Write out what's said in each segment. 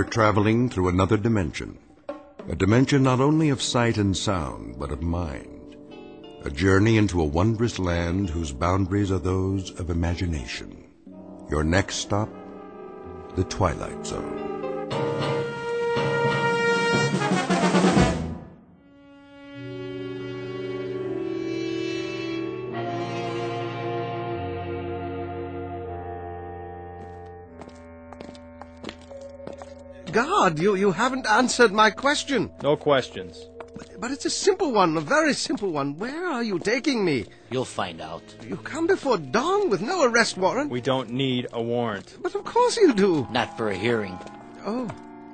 You're traveling through another dimension. A dimension not only of sight and sound, but of mind. A journey into a wondrous land whose boundaries are those of imagination. Your next stop, the Twilight Zone. God, you, you haven't answered my question. No questions. But but it's a simple one, a very simple one. Where are you taking me? You'll find out. You come before dawn with no arrest warrant? We don't need a warrant. But of course you do. Not for a hearing. Oh,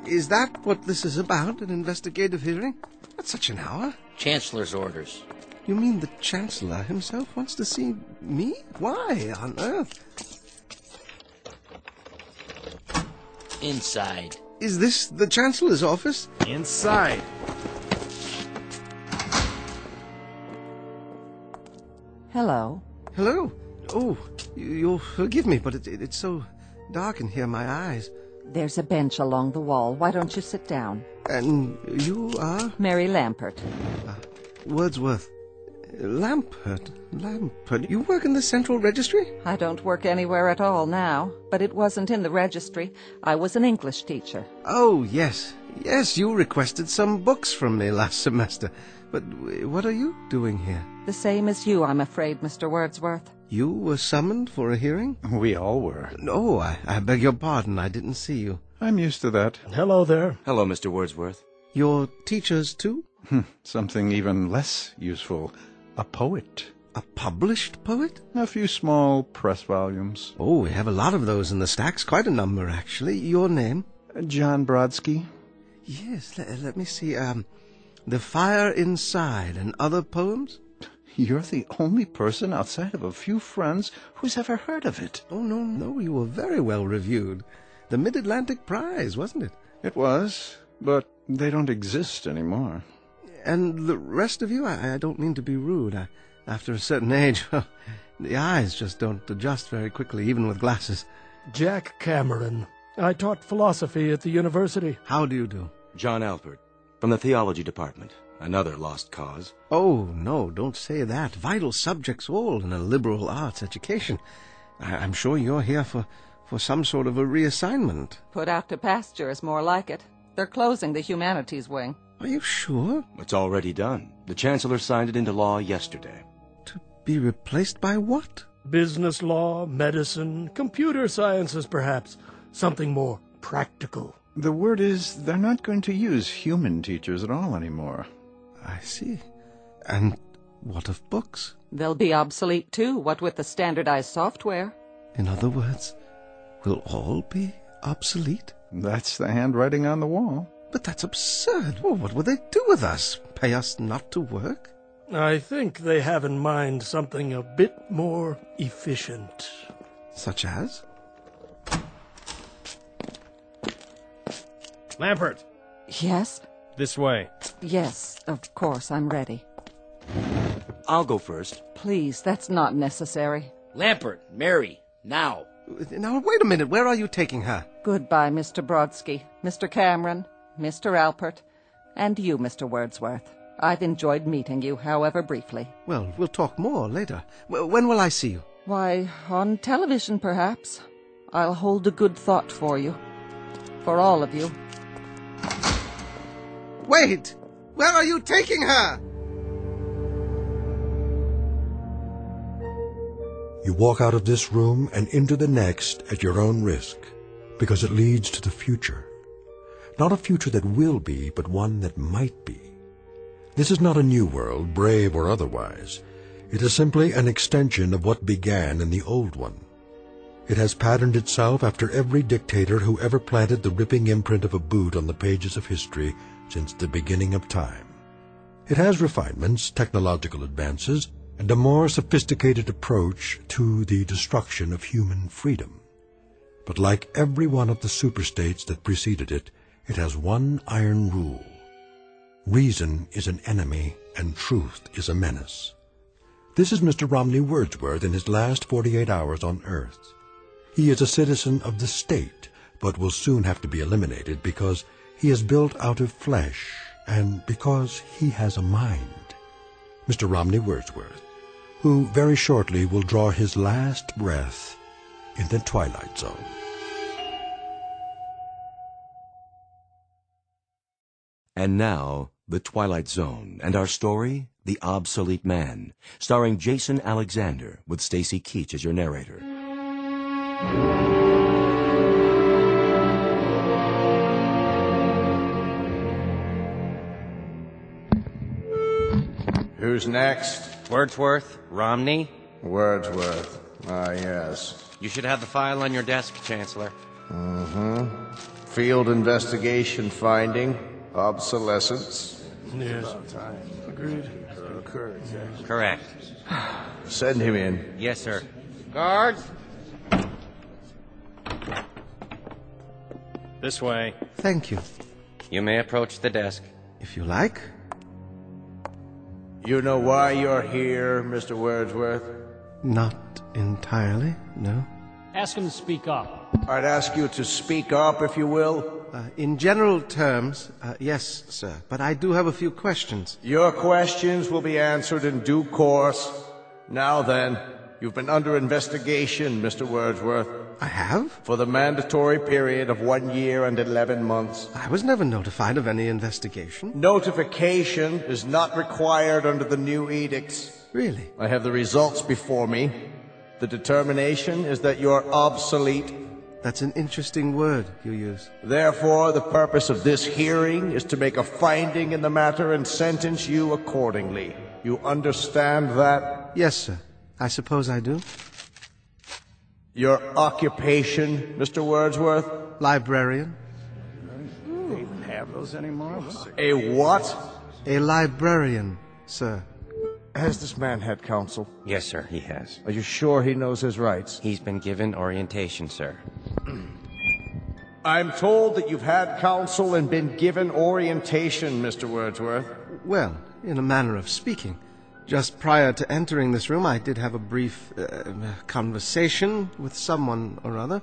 is that what this is about, an investigative hearing? At such an hour. Chancellor's orders. You mean the Chancellor himself wants to see me? Why on earth? Inside. Is this the Chancellor's office? Inside. Hello. Hello. Oh, you- you'll forgive me, but it, it, it's so dark in here, my eyes. There's a bench along the wall. Why don't you sit down? And you are Mary Lampert. Uh, Wordsworth. Lampert. Lampert. You work in the Central Registry? I don't work anywhere at all now, but it wasn't in the registry. I was an English teacher. Oh, yes. Yes, you requested some books from me last semester. But what are you doing here? The same as you, I'm afraid, Mr. Wordsworth. You were summoned for a hearing? We all were. No, I, I beg your pardon. I didn't see you. I'm used to that. Hello there. Hello, Mr. Wordsworth. You're teachers, too? Hmm, something even less useful. A poet. A published poet? A few small press volumes. Oh, we have a lot of those in the stacks. Quite a number, actually. Your name? John Brodsky. Yes, let, let me see. Um, The Fire Inside and Other Poems? You're the only person outside of a few friends who's ever heard of it. Oh, no, no, you were very well reviewed. The Mid-Atlantic Prize, wasn't it? It was, but they don't exist anymore. And the rest of you, I, I don't mean to be rude. I, after a certain age, the eyes just don't adjust very quickly, even with glasses. Jack Cameron. I taught philosophy at the university. How do you do? John Alpert, from the Theology Department. Another lost cause. Oh, no, don't say that. Vital subjects all in a liberal arts education. I, I'm sure you're here for, for some sort of a reassignment. Put out to pasture is more like it. They're closing the humanities wing. Are you sure? It's already done. The Chancellor signed it into law yesterday. To be replaced by what? Business law, medicine, computer sciences, perhaps. Something more practical. The word is they're not going to use human teachers at all anymore. I see. And what of books? They'll be obsolete too, what with the standardized software. In other words, we'll all be obsolete? That's the handwriting on the wall. But that's absurd. Well, what will they do with us? Pay us not to work? I think they have in mind something a bit more efficient. Such as? Lampert, Yes? this way. Yes, of course, I'm ready. I'll go first. Please, that's not necessary. Lampert, Mary, now. Now, wait a minute. Where are you taking her? Goodbye, Mr. Brodsky, Mr. Cameron, Mr. Alpert, and you, Mr. Wordsworth. I've enjoyed meeting you, however briefly. Well, we'll talk more later. W- when will I see you? Why, on television, perhaps. I'll hold a good thought for you. For all of you. Wait! Where are you taking her? You walk out of this room and into the next at your own risk, because it leads to the future. Not a future that will be, but one that might be. This is not a new world, brave or otherwise. It is simply an extension of what began in the old one. It has patterned itself after every dictator who ever planted the ripping imprint of a boot on the pages of history since the beginning of time. It has refinements, technological advances, and a more sophisticated approach to the destruction of human freedom. But like every one of the superstates that preceded it, it has one iron rule. Reason is an enemy and truth is a menace. This is Mr. Romney Wordsworth in his last 48 hours on Earth. He is a citizen of the state, but will soon have to be eliminated because he is built out of flesh and because he has a mind. Mr. Romney Wordsworth, who very shortly will draw his last breath in the Twilight Zone. And now, The Twilight Zone, and our story, The Obsolete Man, starring Jason Alexander, with Stacy Keach as your narrator. Who's next? Wordsworth, Romney. Wordsworth. Ah, yes. You should have the file on your desk, Chancellor. Mm-hmm. Field investigation finding obsolescence. Yes. Agreed. Correct. Send him in. Yes, sir. Guards! This way. Thank you. You may approach the desk. If you like. You know why you're here, Mr. Wordsworth? Not entirely, no. Ask him to speak up. I'd ask you to speak up, if you will. Uh, in general terms, uh, yes, sir. But I do have a few questions. Your questions will be answered in due course. Now then, you've been under investigation, Mr. Wordsworth. I have? For the mandatory period of one year and eleven months. I was never notified of any investigation. Notification is not required under the new edicts. Really? I have the results before me. The determination is that you're obsolete. That's an interesting word you use. Therefore, the purpose of this hearing is to make a finding in the matter and sentence you accordingly. You understand that? Yes, sir. I suppose I do. Your occupation, Mr. Wordsworth? Librarian. They even have those anymore? A what? A librarian, sir. Has this man had counsel? Yes, sir, he has. Are you sure he knows his rights? He's been given orientation, sir. I'm told that you've had counsel and been given orientation, Mr. Wordsworth. Well, in a manner of speaking. Just prior to entering this room, I did have a brief uh, conversation with someone or other.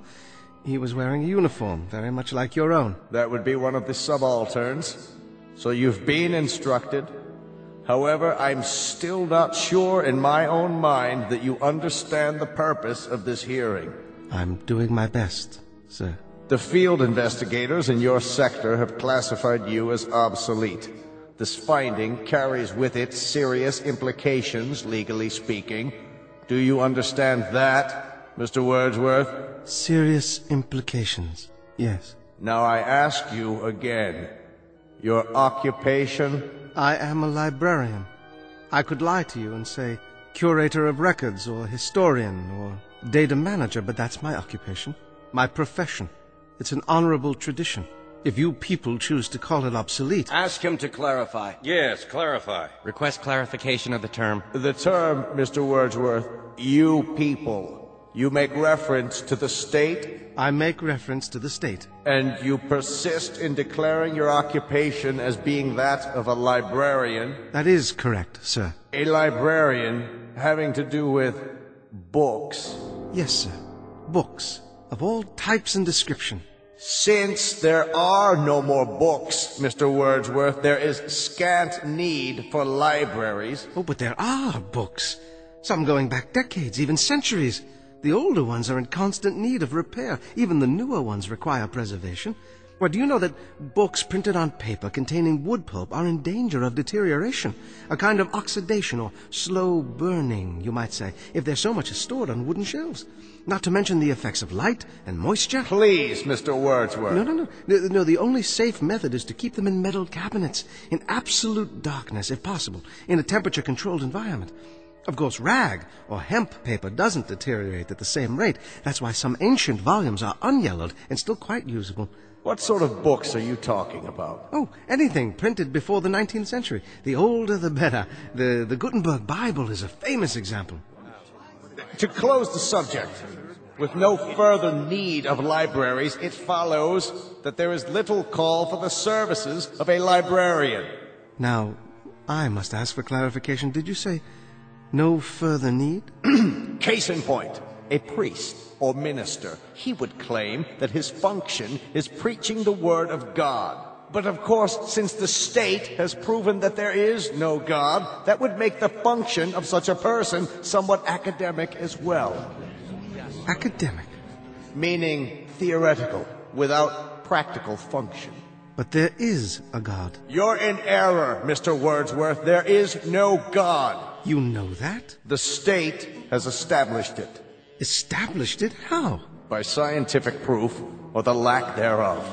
He was wearing a uniform, very much like your own. That would be one of the subalterns. So you've been instructed. However, I'm still not sure in my own mind that you understand the purpose of this hearing. I'm doing my best, sir. The field investigators in your sector have classified you as obsolete. This finding carries with it serious implications, legally speaking. Do you understand that, Mr. Wordsworth? Serious implications, yes. Now I ask you again. Your occupation? I am a librarian. I could lie to you and say curator of records or historian or data manager, but that's my occupation, my profession. It's an honorable tradition. If you people choose to call it obsolete. Ask him to clarify. Yes, clarify. Request clarification of the term. The term, Mr. Wordsworth, you people. You make reference to the state? I make reference to the state. And you persist in declaring your occupation as being that of a librarian? That is correct, sir. A librarian having to do with books? Yes, sir. Books of all types and description. Since there are no more books, Mr. Wordsworth, there is scant need for libraries. Oh, but there are books. Some going back decades, even centuries. The older ones are in constant need of repair. Even the newer ones require preservation. Well, do you know that books printed on paper containing wood pulp are in danger of deterioration? A kind of oxidation or slow burning, you might say, if their so much is stored on wooden shelves. Not to mention the effects of light and moisture. Please, Mr. Wordsworth. No, no, no. No, no the only safe method is to keep them in metal cabinets, in absolute darkness, if possible, in a temperature-controlled environment. Of course, rag or hemp paper doesn't deteriorate at the same rate. That's why some ancient volumes are unyellowed and still quite usable. What sort of books are you talking about? Oh, anything printed before the 19th century. The older, the better. The, the Gutenberg Bible is a famous example. To close the subject, with no further need of libraries, it follows that there is little call for the services of a librarian. Now, I must ask for clarification. Did you say no further need? Case in point. a priest or minister, he would claim that his function is preaching the word of God. But of course, since the state has proven that there is no God, that would make the function of such a person somewhat academic as well. Academic? Meaning theoretical, without practical function. But there is a God. You're in error, Mr. Wordsworth. There is no God. You know that? The state has established it. Established it? How? By scientific proof, or the lack thereof.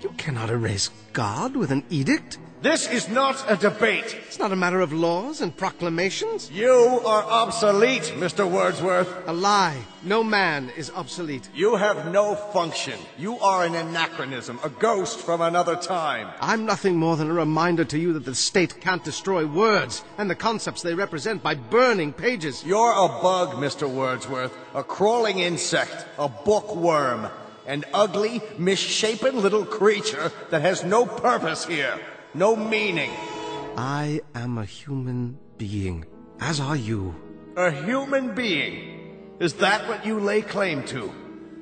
You cannot erase God with an edict. This is not a debate. It's not a matter of laws and proclamations. You are obsolete, Mr. Wordsworth. A lie. No man is obsolete. You have no function. You are an anachronism, a ghost from another time. I'm nothing more than a reminder to you that the state can't destroy words and the concepts they represent by burning pages. You're a bug, Mr. Wordsworth, a crawling insect, a bookworm, an ugly, misshapen little creature that has no purpose here no meaning. I am a human being, as are you. A human being? Is that what you lay claim to?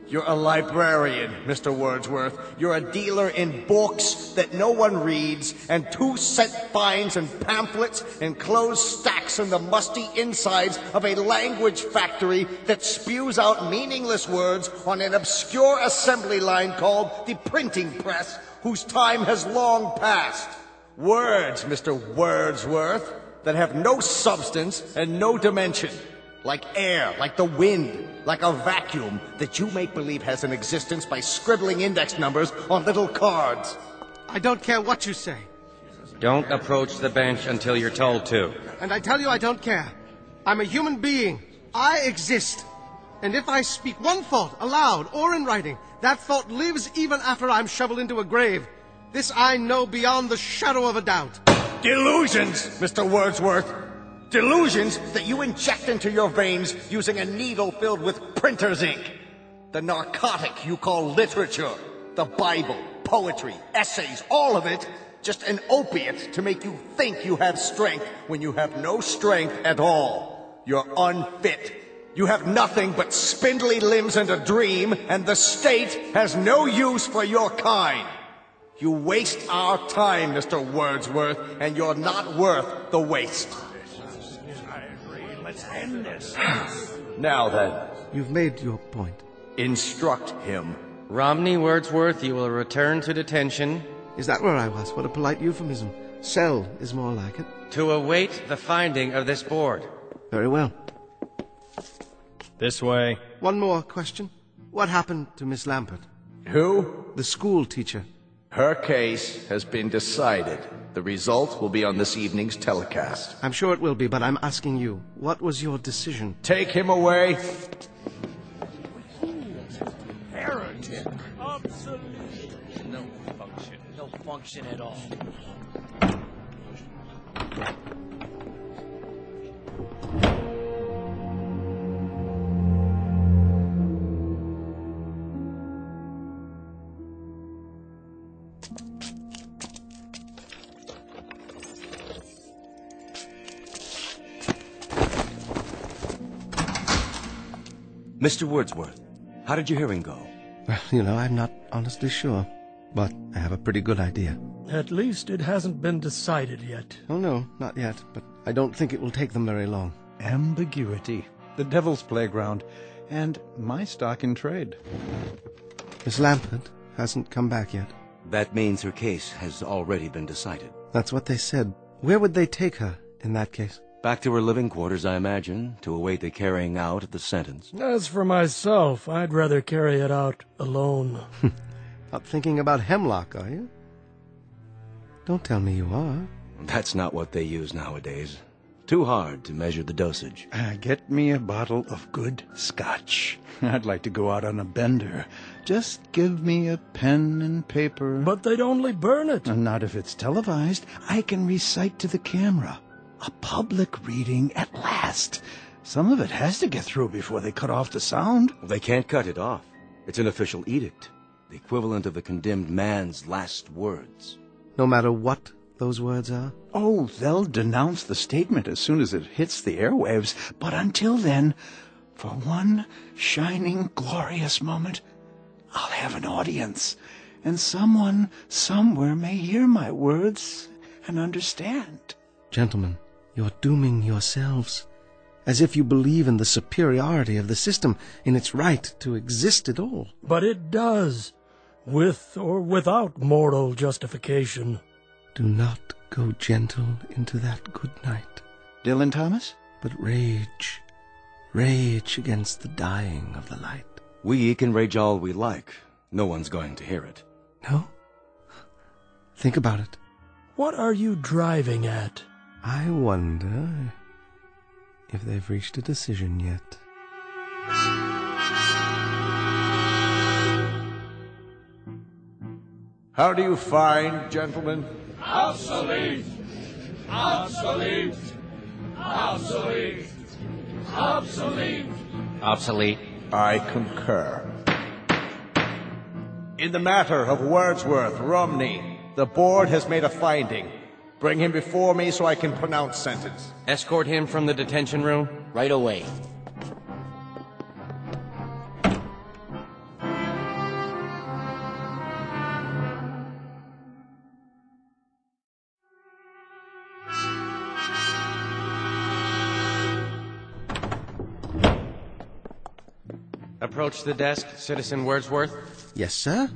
You're a librarian, Mr. Wordsworth. You're a dealer in books that no one reads, and two cent fines and pamphlets and closed stacks in the musty insides of a language factory that spews out meaningless words on an obscure assembly line called the printing press, whose time has long passed. Words, Mr. Wordsworth, that have no substance and no dimension. Like air, like the wind, like a vacuum that you make believe has an existence by scribbling index numbers on little cards. I don't care what you say. Don't approach the bench until you're told to. And I tell you I don't care. I'm a human being. I exist. And if I speak one thought aloud or in writing, that thought lives even after I'm shoveled into a grave. This I know beyond the shadow of a doubt. Delusions, Mr. Wordsworth. Delusions that you inject into your veins using a needle filled with printer's ink. The narcotic you call literature. The Bible, poetry, essays, all of it. Just an opiate to make you think you have strength when you have no strength at all. You're unfit. You have nothing but spindly limbs and a dream, and the state has no use for your kind. You waste our time, Mr. Wordsworth, and you're not worth the waste. I agree. Let's end this. Now then. You've made your point. Instruct him. Romney Wordsworth, you will return to detention. Is that where I was? What a polite euphemism. Cell is more like it. To await the finding of this board. Very well. This way. One more question. What happened to Miss Lampert? Who? The school teacher. Her case has been decided. The result will be on this evening's telecast. I'm sure it will be, but I'm asking you, what was your decision? Take him away. Heretic. Obsolete. No function. No function at all. Mr. Wordsworth, how did your hearing go? Well, you know, I'm not honestly sure, but I have a pretty good idea. At least it hasn't been decided yet. Oh, no, not yet, but I don't think it will take them very long. Ambiguity, the devil's playground, and my stock in trade. Miss Lampert hasn't come back yet. That means her case has already been decided. That's what they said. Where would they take her in that case? Back to her living quarters, I imagine, to await the carrying out of the sentence. As for myself, I'd rather carry it out alone. Not thinking about hemlock, are you? Don't tell me you are. That's not what they use nowadays. Too hard to measure the dosage. Uh, get me a bottle of good scotch. I'd like to go out on a bender. Just give me a pen and paper. But they'd only burn it. Not if it's televised. I can recite to the camera. A public reading at last. Some of it has to get through before they cut off the sound. They can't cut it off. It's an official edict, the equivalent of the condemned man's last words. No matter what those words are? Oh, they'll denounce the statement as soon as it hits the airwaves. But until then, For one shining, glorious moment, I'll have an audience, and someone somewhere may hear my words and understand. Gentlemen, you're dooming yourselves. As if you believe in the superiority of the system, in its right to exist at all. But it does, with or without moral justification. Do not go gentle into that good night, Dylan Thomas? but rage. Rage against the dying of the light. We can rage all we like. No one's going to hear it. No? Think about it. What are you driving at? I wonder if they've reached a decision yet. How do you find, gentlemen? Obsolete! Obsolete! Obsolete! Obsolete! Obsolete. I concur. In the matter of Wordsworth Romney, the board has made a finding. Bring him before me so I can pronounce sentence. Escort him from the detention room. Right away. Approach the desk, Citizen Wordsworth. Yes, sir?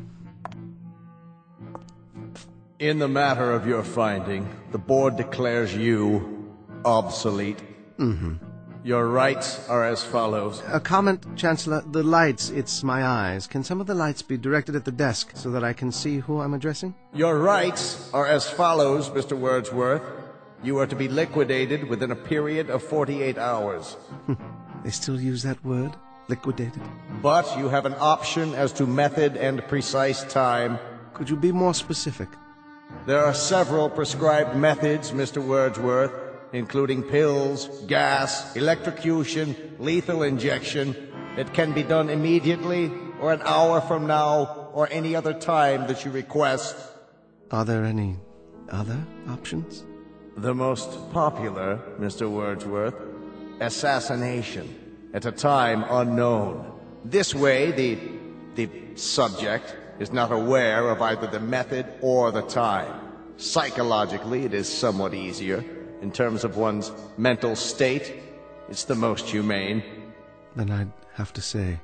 In the matter of your finding, the board declares you obsolete. Mm-hmm. Your rights are as follows. A comment, Chancellor. The lights, it's my eyes. Can some of the lights be directed at the desk so that I can see who I'm addressing? Your rights are as follows, Mr. Wordsworth. You are to be liquidated within a period of 48 hours. They still use that word? Liquidated? But you have an option as to method and precise time. Could you be more specific? There are several prescribed methods, Mr. Wordsworth, including pills, gas, electrocution, lethal injection, that can be done immediately or an hour from now or any other time that you request. Are there any other options? The most popular, Mr. Wordsworth, assassination at a time unknown. This way, the, the subject is not aware of either the method or the time. Psychologically, it is somewhat easier. In terms of one's mental state, it's the most humane. Then I'd have to say,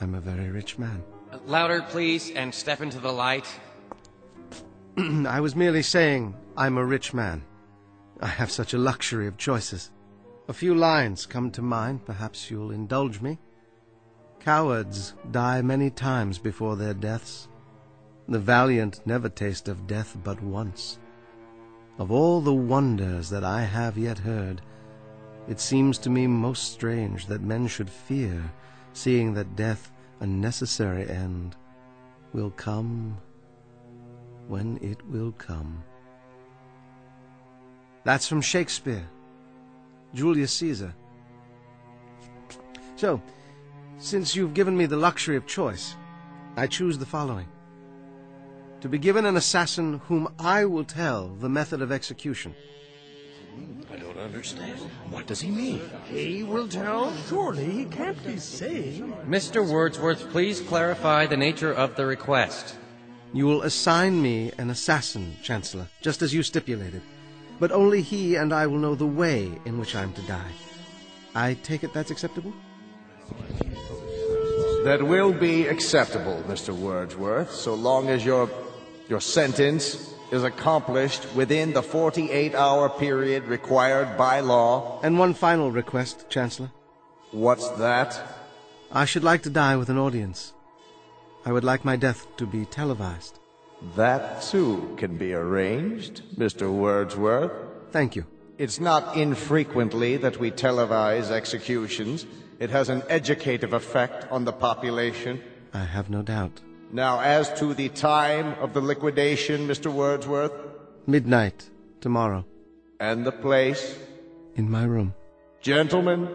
I'm a very rich man. Louder, please, and step into the light. I was merely saying I'm a rich man. I have such a luxury of choices. A few lines come to mind, perhaps you'll indulge me. Cowards die many times before their deaths. The valiant never taste of death but once. Of all the wonders that I have yet heard, it seems to me most strange that men should fear, seeing that death, a necessary end, will come when it will come. That's from Shakespeare, Julius Caesar. So, since you've given me the luxury of choice, I choose the following. To be given an assassin whom I will tell the method of execution. Hmm, I don't understand. What does he mean? He will tell? Surely he can't be saying. Mr. Wordsworth, please clarify the nature of the request. You will assign me an assassin, Chancellor, just as you stipulated. But only he and I will know the way in which I'm to die. I take it that's acceptable? That will be acceptable, Mr. Wordsworth, so long as your, your sentence is accomplished within the 48 hour period required by law. And one final request, Chancellor. What's that? I should like to die with an audience. I would like my death to be televised. That too can be arranged, Mr. Wordsworth. Thank you. It's not infrequently that we televise executions. It has an educative effect on the population. I have no doubt. Now, as to the time of the liquidation, Mr. Wordsworth? Midnight, tomorrow. And the place? In my room. Gentlemen?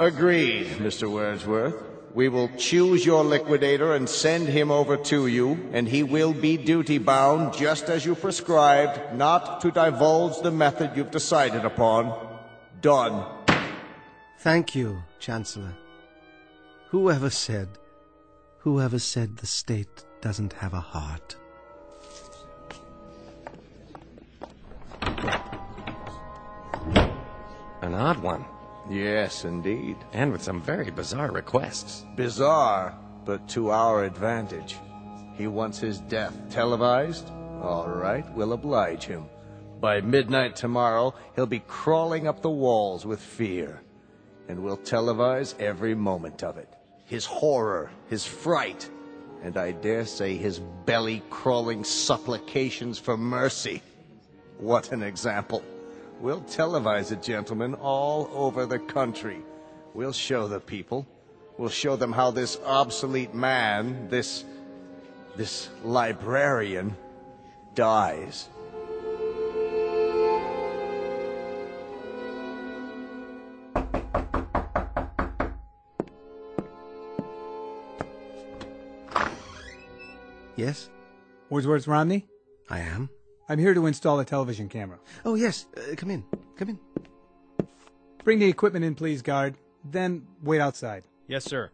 Agreed, Mr. Wordsworth. We will choose your liquidator and send him over to you, and he will be duty bound, just as you prescribed, not to divulge the method you've decided upon. Done. Thank you, Chancellor. Whoever said, whoever said the state doesn't have a heart? An odd one. Yes, indeed. And with some very bizarre requests. Bizarre, but to our advantage. He wants his death televised? All right, we'll oblige him. By midnight tomorrow, he'll be crawling up the walls with fear. And we'll televise every moment of it. His horror, his fright, and I dare say his belly-crawling supplications for mercy. What an example. We'll televise it, gentlemen, all over the country. We'll show the people. We'll show them how this obsolete man, this... this librarian, dies. Yes? Wordsworth Romney? I am. I'm here to install a television camera. Oh, yes. Uh, come in. Come in. Bring the equipment in, please, guard. Then wait outside. Yes, sir.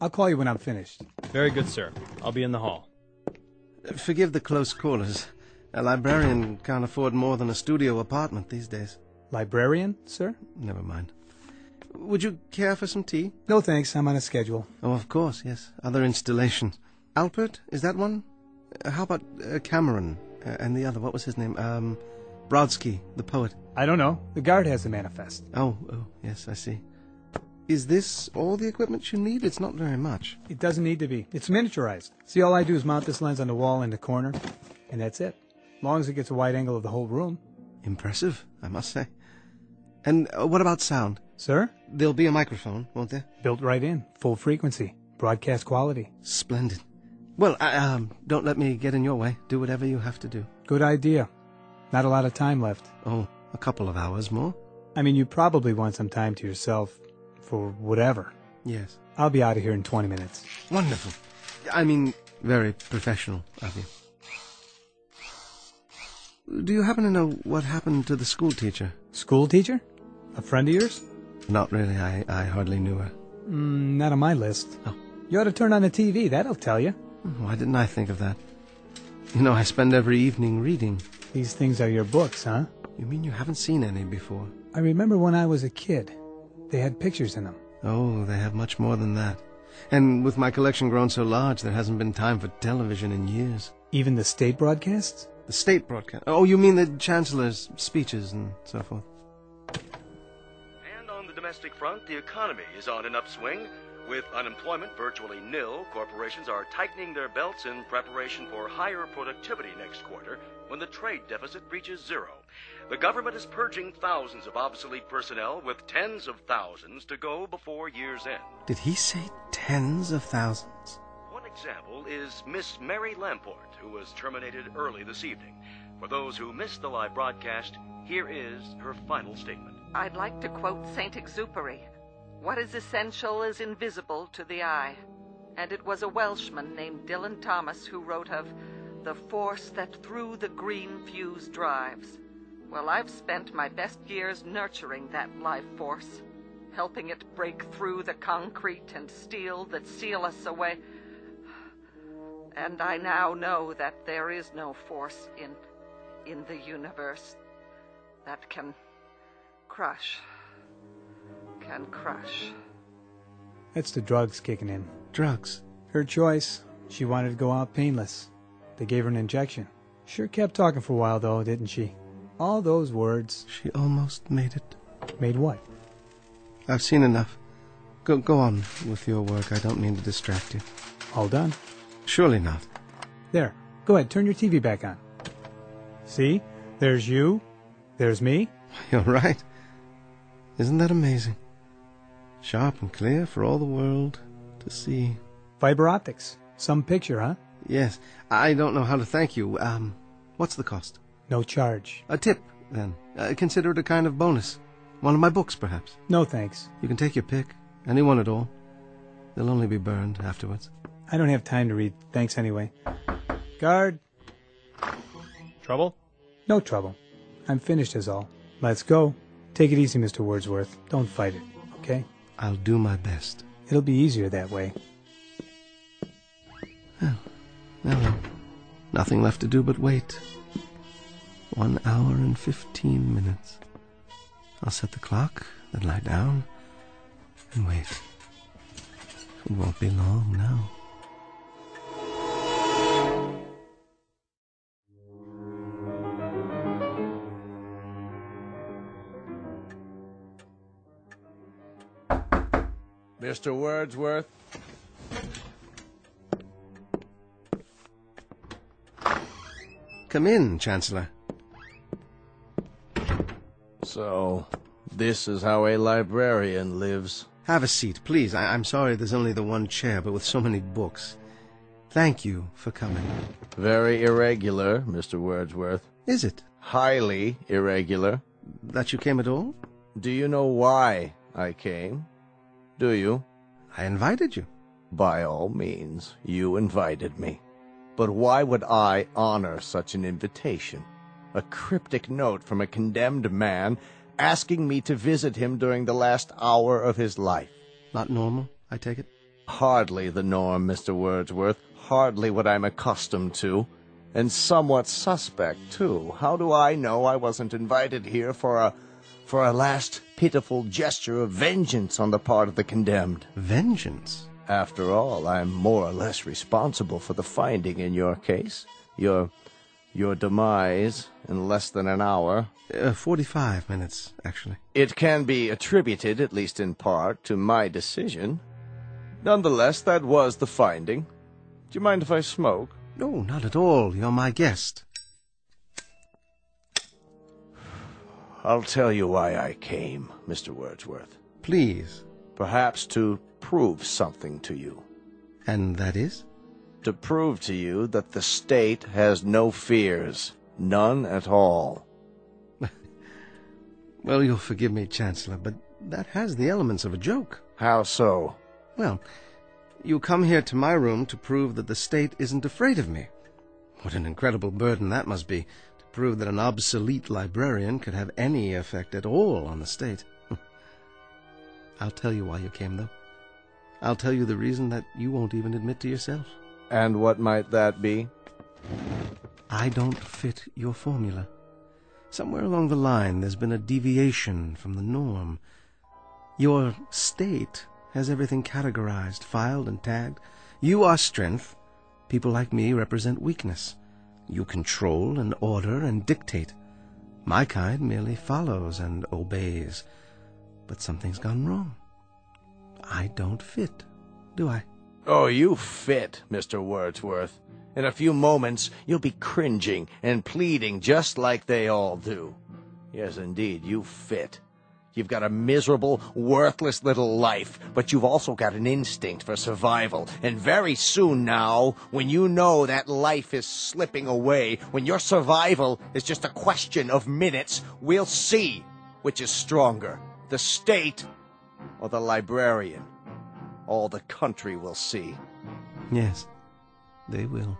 I'll call you when I'm finished. Very good, sir. I'll be in the hall. Uh, Forgive the close quarters. A librarian can't afford more than a studio apartment these days. Librarian, sir? Never mind. Would you care for some tea? No, thanks. I'm on a schedule. Oh, of course, yes. Other installations. Alpert, is that one? Uh, how about uh, Cameron? Uh, and the other, what was his name? Um, Brodsky, the poet. I don't know. The guard has the manifest. Oh, oh, yes, I see. Is this all the equipment you need? It's not very much. It doesn't need to be. It's miniaturized. See, all I do is mount this lens on the wall in the corner, and that's it. As long as it gets a wide angle of the whole room. Impressive, I must say. And uh, what about sound? Sir? There'll be a microphone, won't there? Built right in. Full frequency. Broadcast quality. Splendid. Well, I, um, don't let me get in your way. Do whatever you have to do. Good idea. Not a lot of time left. Oh, a couple of hours more? I mean, you probably want some time to yourself for whatever. Yes. I'll be out of here in 20 minutes. Wonderful. I mean, very professional of you. Do you happen to know what happened to the school teacher? School teacher? A friend of yours? Not really. I, I hardly knew her. Mm, not on my list. Oh. You ought to turn on the TV. That'll tell you. Why didn't I think of that? You know, I spend every evening reading. These things are your books, huh? You mean you haven't seen any before? I remember when I was a kid. They had pictures in them. Oh, they have much more than that. And with my collection grown so large, there hasn't been time for television in years. Even the state broadcasts? The state broadcast? Oh, you mean the chancellor's speeches and so forth? And on the domestic front, the economy is on an upswing. With unemployment virtually nil, corporations are tightening their belts in preparation for higher productivity next quarter when the trade deficit reaches zero. The government is purging thousands of obsolete personnel with tens of thousands to go before year's end. Did he say tens of thousands? One example is Miss Mary Lampert, who was terminated early this evening. For those who missed the live broadcast, here is her final statement. I'd like to quote St. Exupery What is essential is invisible to the eye. And it was a Welshman named Dylan Thomas who wrote of the force that through the green fuse drives. Well, I've spent my best years nurturing that life force, helping it break through the concrete and steel that seal us away. And I now know that there is no force in in the universe that can crush can crush. That's the drugs kicking in. Drugs? Her choice. She wanted to go out painless. They gave her an injection. Sure kept talking for a while, though, didn't she? All those words. She almost made it. Made what? I've seen enough. Go, go on with your work. I don't mean to distract you. All done. Surely not. There. Go ahead, turn your TV back on. See? There's you. There's me. You're right. Isn't that amazing? Sharp and clear for all the world to see. Fiber optics. Some picture, huh? Yes. I don't know how to thank you. Um, what's the cost? No charge. A tip, then. Uh, consider it a kind of bonus. One of my books, perhaps. No thanks. You can take your pick. Any one at all. They'll only be burned afterwards. I don't have time to read. Thanks anyway. Guard. Trouble? No trouble. I'm finished, is all. Let's go. Take it easy, Mr. Wordsworth. Don't fight it, okay? I'll do my best. It'll be easier that way. Well, well, uh, nothing left to do but wait. One hour and fifteen minutes. I'll set the clock, then lie down, and wait. It won't be long now. Mr. Wordsworth? Come in, Chancellor. So, this is how a librarian lives. Have a seat, please. I- I'm sorry there's only the one chair, but with so many books. Thank you for coming. Very irregular, Mr. Wordsworth. Is it? Highly irregular. That you came at all? Do you know why I came? Do you? I invited you. By all means, you invited me. But why would I honor such an invitation? A cryptic note from a condemned man asking me to visit him during the last hour of his life. Not normal, I take it? Hardly the norm, Mr. Wordsworth. Hardly what I'm accustomed to. And somewhat suspect, too. How do I know I wasn't invited here for a for a last pitiful gesture of vengeance on the part of the condemned? Vengeance? After all, I'm more or less responsible for the finding in your case. Your your demise in less than an hour. Uh, Forty-five minutes, actually. It can be attributed, at least in part, to my decision. Nonetheless, that was the finding. Do you mind if I smoke? No, not at all. You're my guest. I'll tell you why I came, Mr. Wordsworth. Please. Perhaps to prove something to you. And that is? To prove to you that the state has no fears. None at all. Well, you'll forgive me, Chancellor, but that has the elements of a joke. How so? Well, you come here to my room to prove that the state isn't afraid of me. What an incredible burden that must be, prove that an obsolete librarian could have any effect at all on the state. I'll tell you why you came, though. I'll tell you the reason that you won't even admit to yourself. And what might that be? I don't fit your formula. Somewhere along the line, there's been a deviation from the norm. Your state has everything categorized, filed, and tagged. You are strength. People like me represent weakness. You control and order and dictate. My kind merely follows and obeys. But something's gone wrong. I don't fit, do I? Oh, you fit, Mr. Wordsworth. In a few moments, you'll be cringing and pleading just like they all do. Yes, indeed, you fit. You've got a miserable, worthless little life, but you've also got an instinct for survival. And very soon now, when you know that life is slipping away, when your survival is just a question of minutes, we'll see which is stronger, the state or the librarian. All the country will see. Yes, they will.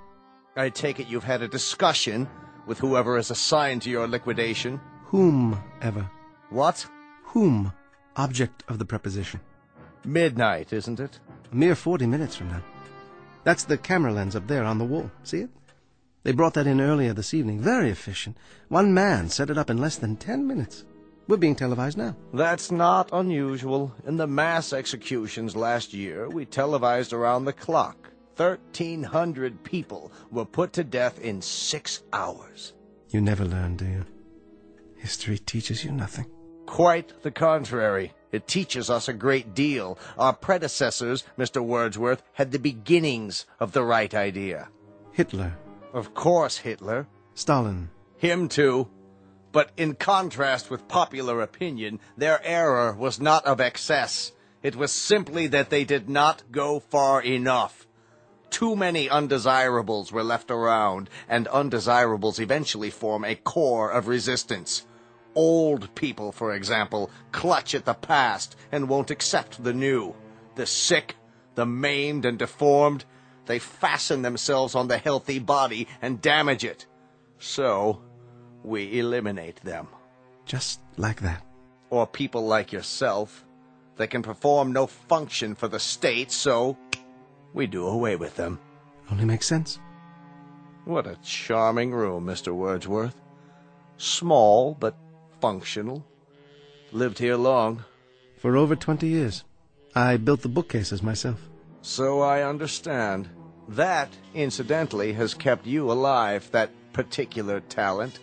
I take it you've had a discussion with whoever is assigned to your liquidation. Whom ever? What? Whom? Object of the preposition. Midnight, isn't it? A mere forty minutes from now. That's the camera lens up there on the wall. See it? They brought that in earlier this evening. Very efficient. One man set it up in less than ten minutes. We're being televised now. That's not unusual. In the mass executions last year, we televised around the clock. Thirteen hundred people were put to death in six hours. You never learn, do you? History teaches you nothing. Quite the contrary. It teaches us a great deal. Our predecessors, Mr. Wordsworth, had the beginnings of the right idea. Hitler. Of course, Hitler. Stalin. Him too. But in contrast with popular opinion, their error was not of excess. It was simply that they did not go far enough. Too many undesirables were left around, and undesirables eventually form a core of resistance. Old people, for example, clutch at the past and won't accept the new. The sick, the maimed and deformed, they fasten themselves on the healthy body and damage it. So, we eliminate them. Just like that. or people like yourself. They can perform no function for the state, so we do away with them. Only makes sense. What a charming room, Mr. Wordsworth. Small, but functional. Lived here long. For over twenty years. I built the bookcases myself. So I understand. That, incidentally, has kept you alive, that particular talent.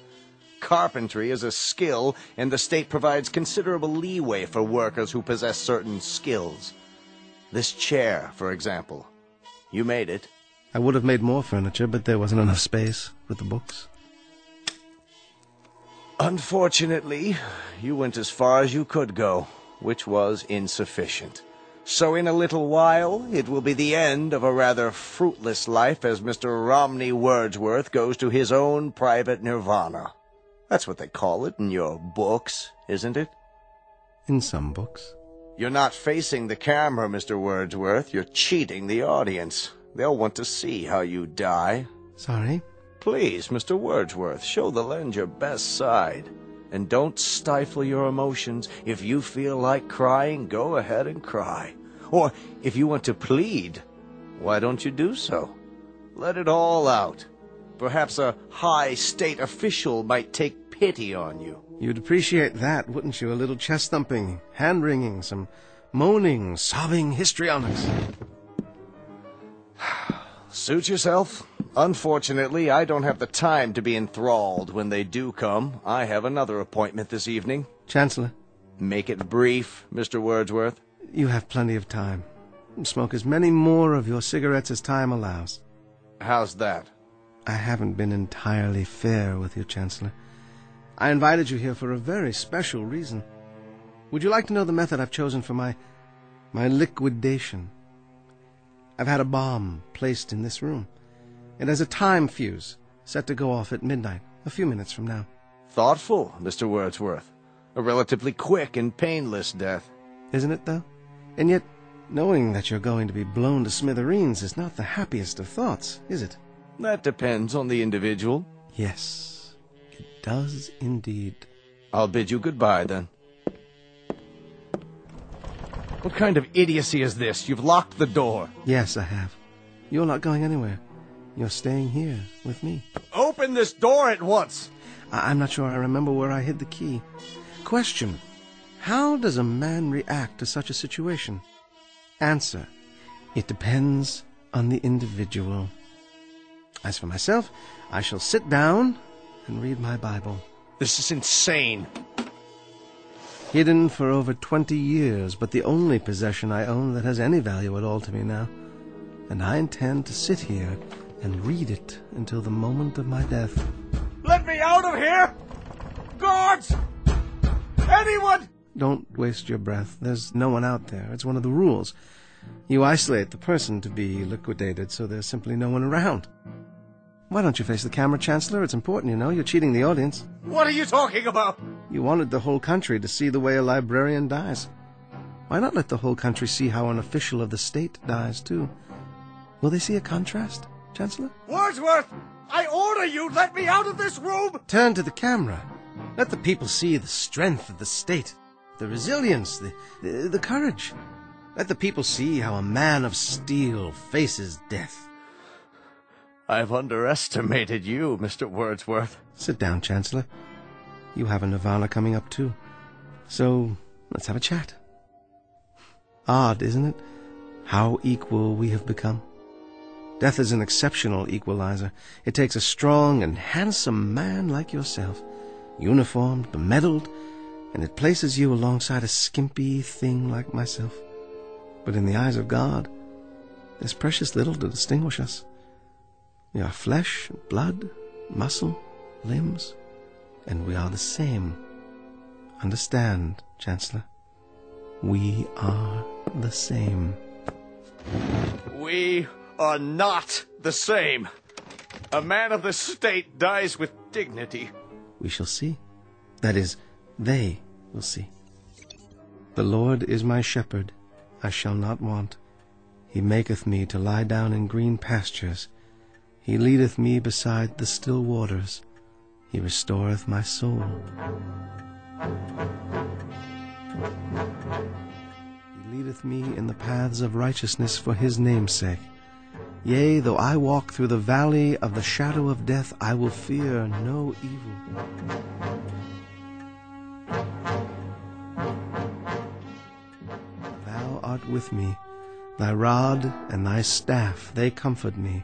Carpentry is a skill, and the state provides considerable leeway for workers who possess certain skills. This chair, for example. You made it. I would have made more furniture, but there wasn't enough space with the books. Unfortunately, you went as far as you could go, which was insufficient. So in a little while, it will be the end of a rather fruitless life as Mr. Romney Wordsworth goes to his own private nirvana. That's what they call it in your books, isn't it? In some books. You're not facing the camera, Mr. Wordsworth. You're cheating the audience. They'll want to see how you die. Sorry? Please, Mr. Wordsworth, show the lens your best side. And don't stifle your emotions. If you feel like crying, go ahead and cry. Or if you want to plead, why don't you do so? Let it all out. Perhaps a high state official might take pity on you. You'd appreciate that, wouldn't you? A little chest thumping, hand wringing, some moaning, sobbing histrionics. Suit yourself. Unfortunately, I don't have the time to be enthralled when they do come. I have another appointment this evening. Chancellor. Make it brief, Mr. Wordsworth. You have plenty of time. Smoke as many more of your cigarettes as time allows. How's that? I haven't been entirely fair with you, Chancellor. I invited you here for a very special reason. Would you like to know the method I've chosen for my my liquidation? I've had a bomb placed in this room. It has a time fuse set to go off at midnight, a few minutes from now. Thoughtful, Mr. Wordsworth. A relatively quick and painless death. Isn't it, though? And yet, knowing that you're going to be blown to smithereens is not the happiest of thoughts, is it? That depends on the individual. Yes, it does indeed. I'll bid you goodbye, then. What kind of idiocy is this? You've locked the door. Yes, I have. You're not going anywhere. You're staying here with me. Open this door at once! I- I'm not sure I remember where I hid the key. Question How does a man react to such a situation? Answer It depends on the individual. As for myself, I shall sit down and read my Bible. This is insane. Hidden for over twenty years, but the only possession I own that has any value at all to me now. And I intend to sit here and read it until the moment of my death. Let me out of here! Guards! Anyone! Don't waste your breath. There's no one out there. It's one of the rules. You isolate the person to be liquidated, so there's simply no one around. Why don't you face the camera, Chancellor? It's important, you know. You're cheating the audience. What are you talking about? You wanted the whole country to see the way a librarian dies. Why not let the whole country see how an official of the state dies, too? Will they see a contrast, Chancellor? Wordsworth! I order you, let me out of this room! Turn to the camera. Let the people see the strength of the state, the resilience, the, the, the courage. Let the people see how a man of steel faces death. I've underestimated you, Mr. Wordsworth. Sit down, Chancellor. You have a Nirvana coming up, too. So, let's have a chat. Odd, isn't it? How equal we have become. Death is an exceptional equalizer. It takes a strong and handsome man like yourself, uniformed, bemedaled, and it places you alongside a skimpy thing like myself. But in the eyes of God, there's precious little to distinguish us. We are flesh, blood, muscle, limbs, and we are the same. Understand, Chancellor? We are the same. We are not the same. A man of the state dies with dignity. We shall see. That is, they will see. The Lord is my shepherd, I shall not want. He maketh me to lie down in green pastures. He leadeth me beside the still waters. He restoreth my soul. He leadeth me in the paths of righteousness for his name's sake. Yea, though I walk through the valley of the shadow of death, I will fear no evil. Thou art with me. Thy rod and thy staff, they comfort me.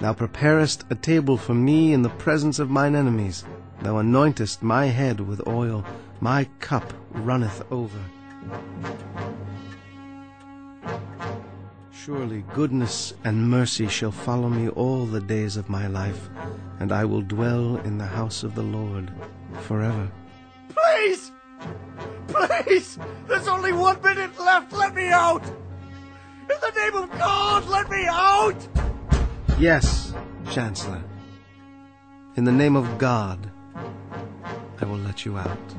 Thou preparest a table for me in the presence of mine enemies. Thou anointest my head with oil. My cup runneth over. Surely goodness and mercy shall follow me all the days of my life, and I will dwell in the house of the Lord forever. Please! Please! There's only one minute left. Let me out! In the name of God, let me out! Yes, Chancellor. In the name of God, I will let you out.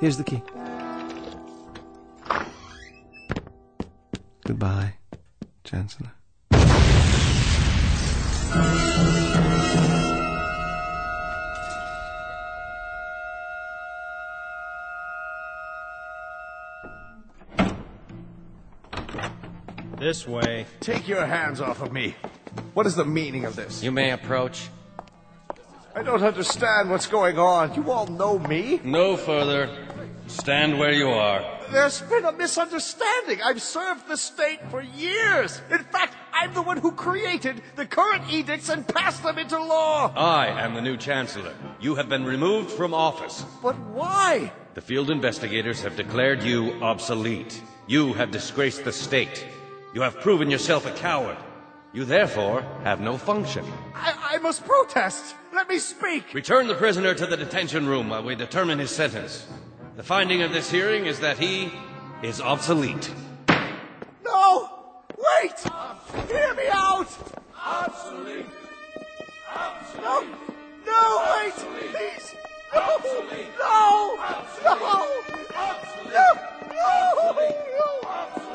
Here's the key. Goodbye, Chancellor. This way. Take your hands off of me. What is the meaning of this? You may approach. I don't understand what's going on. You all know me. No further. Stand where you are. There's been a misunderstanding. I've served the state for years. In fact, I'm the one who created the current edicts and passed them into law. I am the new Chancellor. You have been removed from office. But why? The field investigators have declared you obsolete. You have disgraced the state. You have proven yourself a coward. You therefore have no function. I, I must protest. Let me speak. Return the prisoner to the detention room while we determine his sentence. The finding of this hearing is that he is obsolete. No! Wait! Hear me out! Obsolete! No! No, wait! Please! No! No! No! No! No! The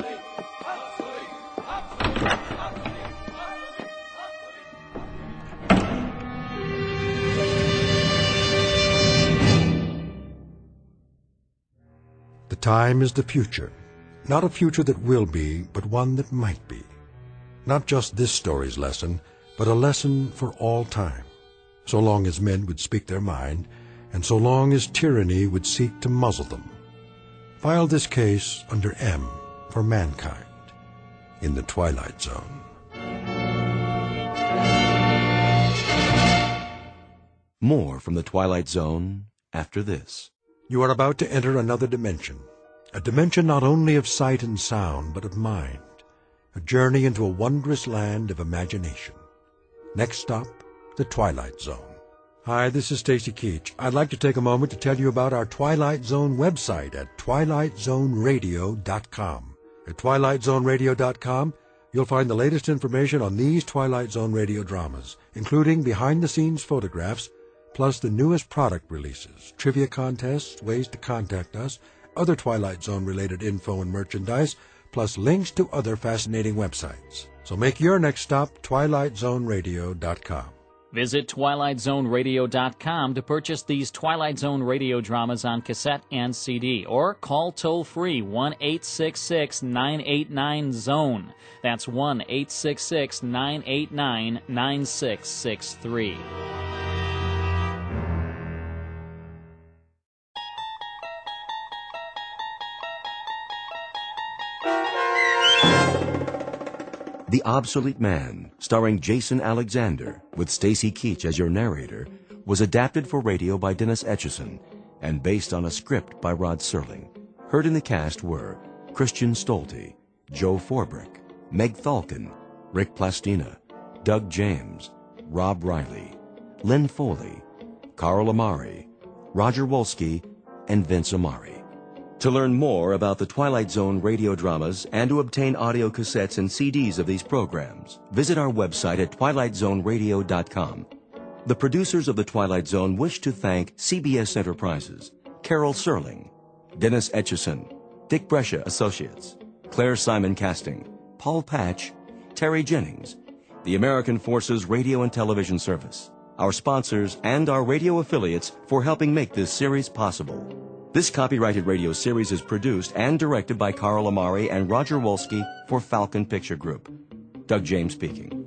time is the future. Not a future that will be, but one that might be. Not just this story's lesson, but a lesson for all time. So long as men would speak their mind, and so long as tyranny would seek to muzzle them. File this case under M for mankind in the Twilight Zone. More from the Twilight Zone after this. You are about to enter another dimension. A dimension not only of sight and sound, but of mind. A journey into a wondrous land of imagination. Next stop, the Twilight Zone. Hi, this is Stacy Keach. I'd like to take a moment to tell you about our Twilight Zone website at twilightzoneradio.com. At twilightzoneradio.com, you'll find the latest information on these Twilight Zone radio dramas, including behind-the-scenes photographs, plus the newest product releases, trivia contests, ways to contact us, other Twilight Zone-related info and merchandise, plus links to other fascinating websites. So make your next stop twilightzoneradio.com. Visit TwilightZoneRadio.com to purchase these Twilight Zone radio dramas on cassette and CD, or call toll free 1 866 989 Zone. That's 1 The Obsolete Man, starring Jason Alexander, with Stacy Keach as your narrator, was adapted for radio by Dennis Etchison and based on a script by Rod Serling. Heard in the cast were Christian Stolte, Joe Forbrich, Meg Thalken, Rick Plastina, Doug James, Rob Riley, Lynn Foley, Carl Amari, Roger Wolski, and Vince Amari. To learn more about the Twilight Zone radio dramas and to obtain audio cassettes and CDs of these programs, visit our website at twilightzoneradio.com. The producers of The Twilight Zone wish to thank CBS Enterprises, Carol Serling, Dennis Etchison, Dick Brescia Associates, Claire Simon Casting, Paul Patch, Terry Jennings, the American Forces Radio and Television Service, our sponsors, and our radio affiliates for helping make this series possible. This copyrighted radio series is produced and directed by Carl Amari and Roger Wolski for Falcon Picture Group. Doug James speaking.